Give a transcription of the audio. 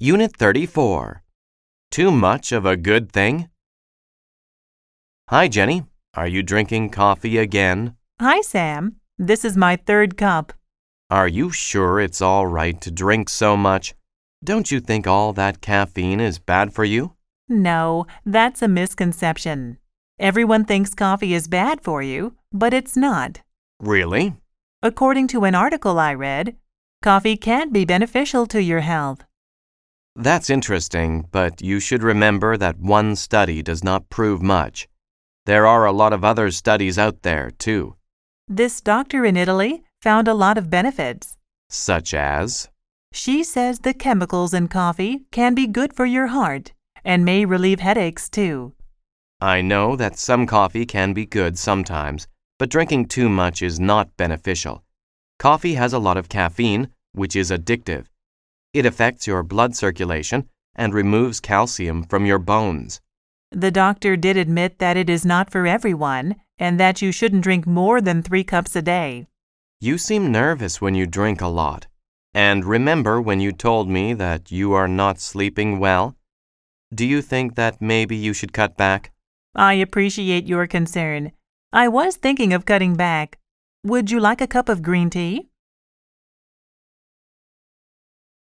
Unit 34. Too much of a good thing? Hi, Jenny. Are you drinking coffee again? Hi, Sam. This is my third cup. Are you sure it's all right to drink so much? Don't you think all that caffeine is bad for you? No, that's a misconception. Everyone thinks coffee is bad for you, but it's not. Really? According to an article I read, coffee can be beneficial to your health. That's interesting, but you should remember that one study does not prove much. There are a lot of other studies out there, too, This doctor in Italy found a lot of benefits. such as. She says the chemicals in coffee can be good for your heart and may relieve headaches too. I know that some coffee can be good sometimes, but drinking too much is not beneficial. Coffee has a lot of caffeine, which is addictive. It affects your blood circulation and removes calcium from your bones. The doctor did admit that it is not for everyone and that you shouldn't drink more than three cups a day. You seem nervous when you drink a lot. And remember when you told me that you are not sleeping well? Do you think that maybe you should cut back? I appreciate your concern. I was thinking of cutting back. Would you like a cup of green tea?